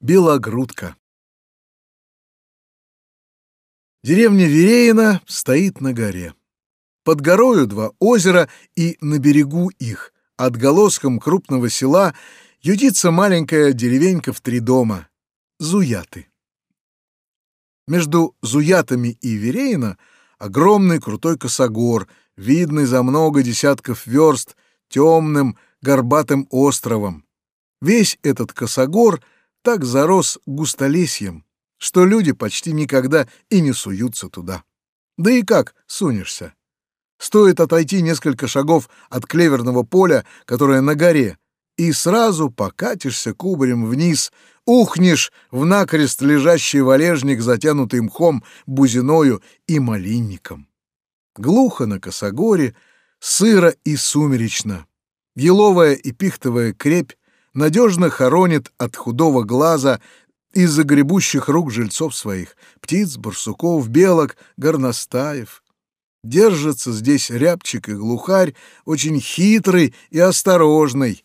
Белогрудка. Деревня Вереина стоит на горе. Под горою два озера, и на берегу их, отголоском крупного села, ютится маленькая деревенька в три дома — Зуяты. Между Зуятами и Вереина огромный крутой косогор, видный за много десятков верст темным горбатым островом. Весь этот косогор — так зарос густолесьем, что люди почти никогда и не суются туда. Да и как сунешься? Стоит отойти несколько шагов от клеверного поля, которое на горе, и сразу покатишься кубарем вниз, ухнешь в накрест лежащий валежник, затянутый мхом, бузиною и малинником. Глухо на косогоре, сыро и сумеречно. Еловая и пихтовая крепь надежно хоронит от худого глаза из загребущих рук жильцов своих, птиц, барсуков, белок, горностаев. Держится здесь рябчик и глухарь, очень хитрый и осторожный.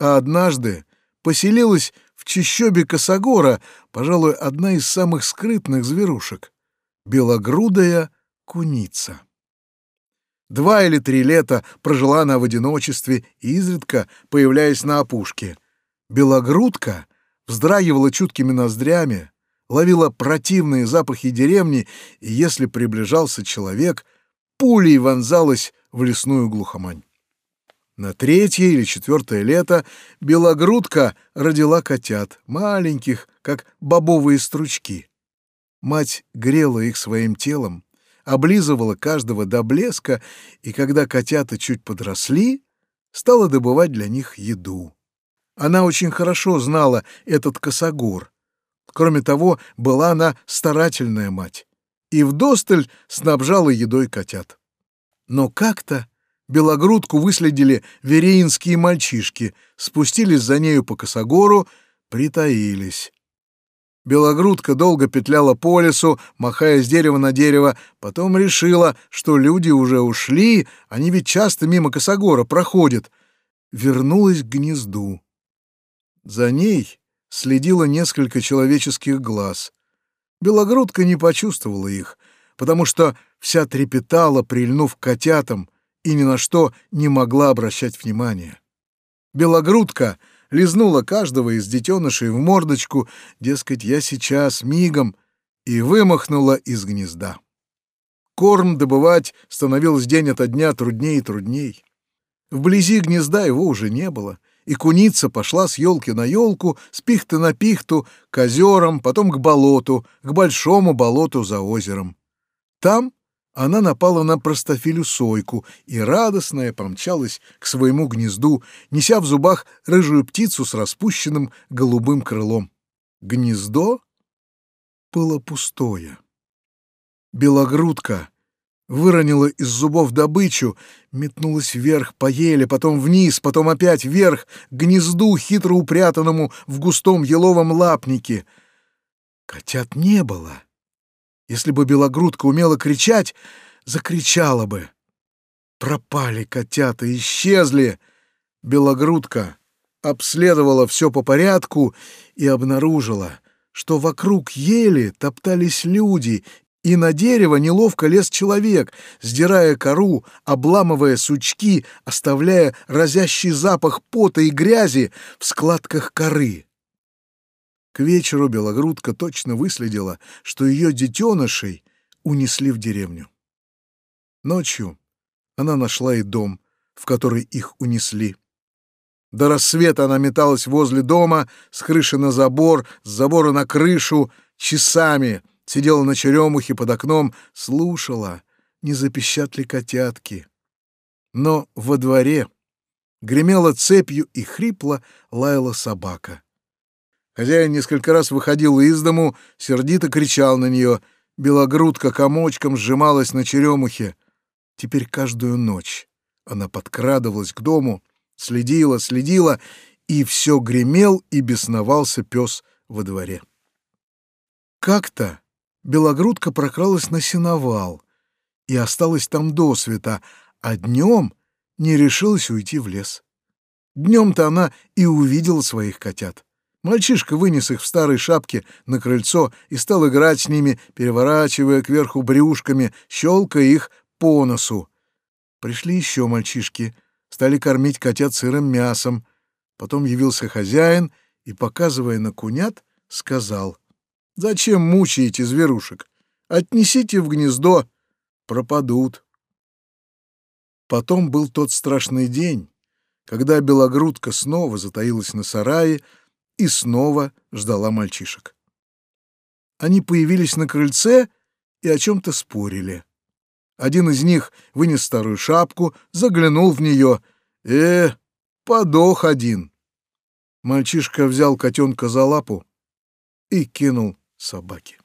А однажды поселилась в чащобе косогора, пожалуй, одна из самых скрытных зверушек — белогрудая куница. Два или три лета прожила она в одиночестве, изредка появляясь на опушке. Белогрудка вздрагивала чуткими ноздрями, ловила противные запахи деревни, и если приближался человек, пулей вонзалась в лесную глухомань. На третье или четвертое лето белогрудка родила котят, маленьких, как бобовые стручки. Мать грела их своим телом, облизывала каждого до блеска, и когда котята чуть подросли, стала добывать для них еду. Она очень хорошо знала этот косогор. Кроме того, была она старательная мать и вдосталь снабжала едой котят. Но как-то белогрудку выследили вереинские мальчишки, спустились за нею по косогору, притаились. Белогрудка долго петляла по лесу, махая с дерева на дерево, потом решила, что люди уже ушли, они ведь часто мимо косогора проходят. Вернулась к гнезду. За ней следило несколько человеческих глаз. Белогрудка не почувствовала их, потому что вся трепетала, прильнув к котятам, и ни на что не могла обращать внимания. Белогрудка — лизнула каждого из детенышей в мордочку, дескать, я сейчас, мигом, и вымахнула из гнезда. Корм добывать становилось день ото дня труднее и трудней. Вблизи гнезда его уже не было, и куница пошла с елки на елку, с пихты на пихту, к озерам, потом к болоту, к большому болоту за озером. Там она напала на простофилю сойку и радостная помчалась к своему гнезду, неся в зубах рыжую птицу с распущенным голубым крылом. Гнездо было пустое. Белогрудка выронила из зубов добычу, метнулась вверх по еле, потом вниз, потом опять вверх, к гнезду, хитро упрятанному в густом еловом лапнике. Котят не было. Если бы белогрудка умела кричать, закричала бы. Пропали котята, исчезли. Белогрудка обследовала все по порядку и обнаружила, что вокруг ели топтались люди, и на дерево неловко лез человек, сдирая кору, обламывая сучки, оставляя разящий запах пота и грязи в складках коры. К вечеру белогрудка точно выследила, что ее детенышей унесли в деревню. Ночью она нашла и дом, в который их унесли. До рассвета она металась возле дома, с крыши на забор, с забора на крышу, часами сидела на черемухе под окном, слушала, не запищат ли котятки. Но во дворе гремела цепью и хрипло лаяла собака. Хозяин несколько раз выходил из дому, сердито кричал на нее. Белогрудка комочком сжималась на черемухе. Теперь каждую ночь она подкрадывалась к дому, следила, следила, и все гремел и бесновался пес во дворе. Как-то белогрудка прокралась на сеновал и осталась там до света, а днем не решилась уйти в лес. Днем-то она и увидела своих котят Мальчишка вынес их в старой шапке на крыльцо и стал играть с ними, переворачивая кверху брюшками, щелкая их по носу. Пришли еще мальчишки, стали кормить котят сырым мясом. Потом явился хозяин и, показывая на кунят, сказал, «Зачем мучаете зверушек? Отнесите в гнездо, пропадут». Потом был тот страшный день, когда белогрудка снова затаилась на сарае и снова ждала мальчишек. Они появились на крыльце и о чем-то спорили. Один из них вынес старую шапку, заглянул в нее. «Э, подох один!» Мальчишка взял котенка за лапу и кинул собаке.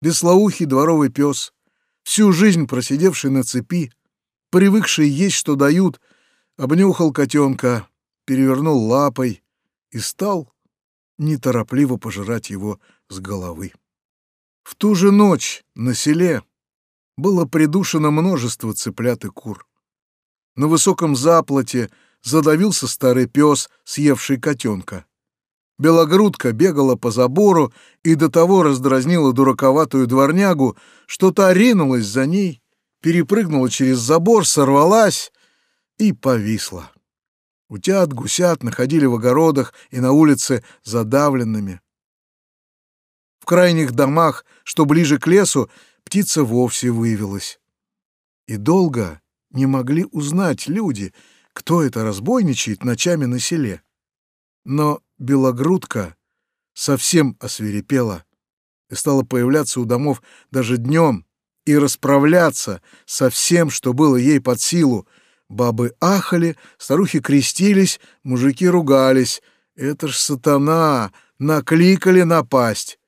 Беслоухий дворовый пес, всю жизнь просидевший на цепи, привыкший есть, что дают, обнюхал котенка, перевернул лапой и стал неторопливо пожирать его с головы. В ту же ночь на селе было придушено множество цыплят и кур. На высоком заплоте задавился старый пес, съевший котенка. Белогрудка бегала по забору и до того раздразнила дураковатую дворнягу, что та ринулась за ней, перепрыгнула через забор, сорвалась и повисла. Утят, гусят находили в огородах и на улице задавленными. В крайних домах, что ближе к лесу, птица вовсе вывелась. И долго не могли узнать люди, кто это разбойничает ночами на селе. Но белогрудка совсем освирепела и стала появляться у домов даже днем и расправляться со всем, что было ей под силу. Бабы ахали, старухи крестились, мужики ругались. Это ж сатана! Накликали напасть.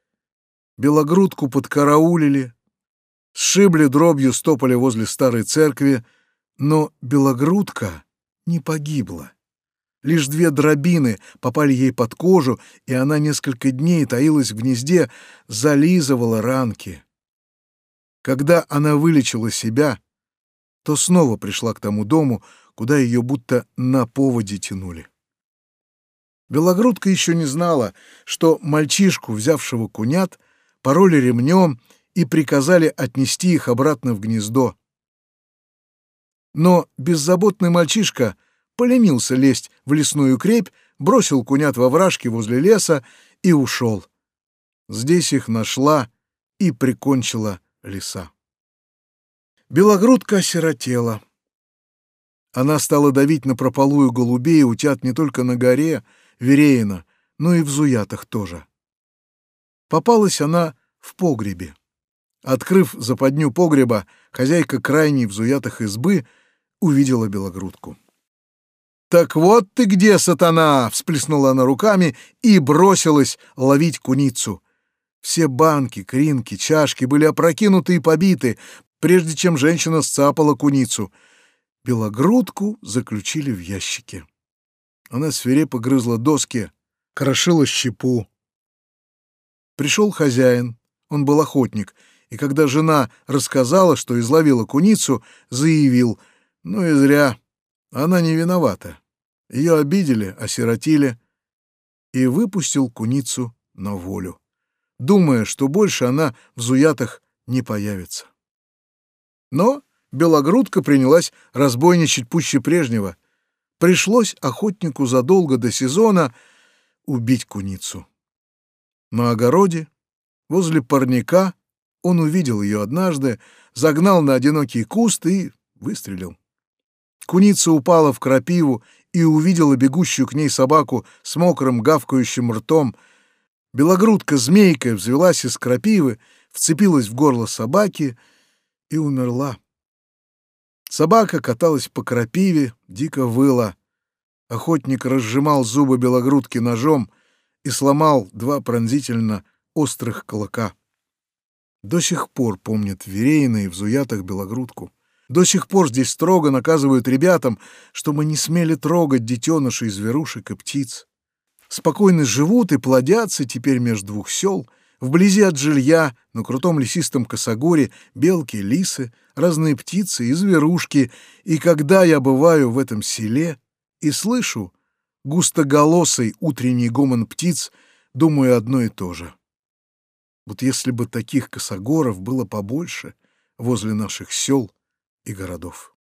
Белогрудку подкараулили, сшибли дробью, стопали возле старой церкви, но белогрудка не погибла. Лишь две дробины попали ей под кожу, и она несколько дней таилась в гнезде, зализывала ранки. Когда она вылечила себя, то снова пришла к тому дому, куда ее будто на поводе тянули. Белогрудка еще не знала, что мальчишку, взявшего кунят, пороли ремнем и приказали отнести их обратно в гнездо. Но беззаботный мальчишка поленился лезть в лесную крепь, бросил кунят во вражке возле леса и ушел. Здесь их нашла и прикончила лиса. Белогрудка осиротела. Она стала давить на прополую голубей и утят не только на горе, Вереина, но и в Зуятах тоже. Попалась она в погребе. Открыв западню погреба, хозяйка крайней в Зуятах избы увидела белогрудку. «Так вот ты где, сатана!» — всплеснула она руками и бросилась ловить куницу. Все банки, кринки, чашки были опрокинуты и побиты, прежде чем женщина сцапала куницу. Белогрудку заключили в ящике. Она свирепо грызла доски, крошила щепу. Пришел хозяин, он был охотник, и когда жена рассказала, что изловила куницу, заявил, ну и зря, она не виновата. Ее обидели, осиротили, и выпустил куницу на волю, думая, что больше она в зуятах не появится. Но белогрудка принялась разбойничать пуще прежнего. Пришлось охотнику задолго до сезона убить куницу. На огороде, возле парника, он увидел ее однажды, загнал на одинокий куст и выстрелил. Куница упала в крапиву и увидела бегущую к ней собаку с мокрым гавкающим ртом. Белогрудка змейкой взвелась из крапивы, вцепилась в горло собаки и умерла. Собака каталась по крапиве, дико выла. Охотник разжимал зубы белогрудки ножом и сломал два пронзительно острых клыка. До сих пор помнят Верейна в Зуятах белогрудку. До сих пор здесь строго наказывают ребятам, чтобы не смели трогать детенышей зверушек и птиц. Спокойно живут и плодятся теперь между двух сел, вблизи от жилья, на крутом лесистом косогоре, белки, лисы, разные птицы и зверушки. И когда я бываю в этом селе и слышу густоголосый утренний гомон птиц, думаю одно и то же. Вот если бы таких косогоров было побольше возле наших сел и городов.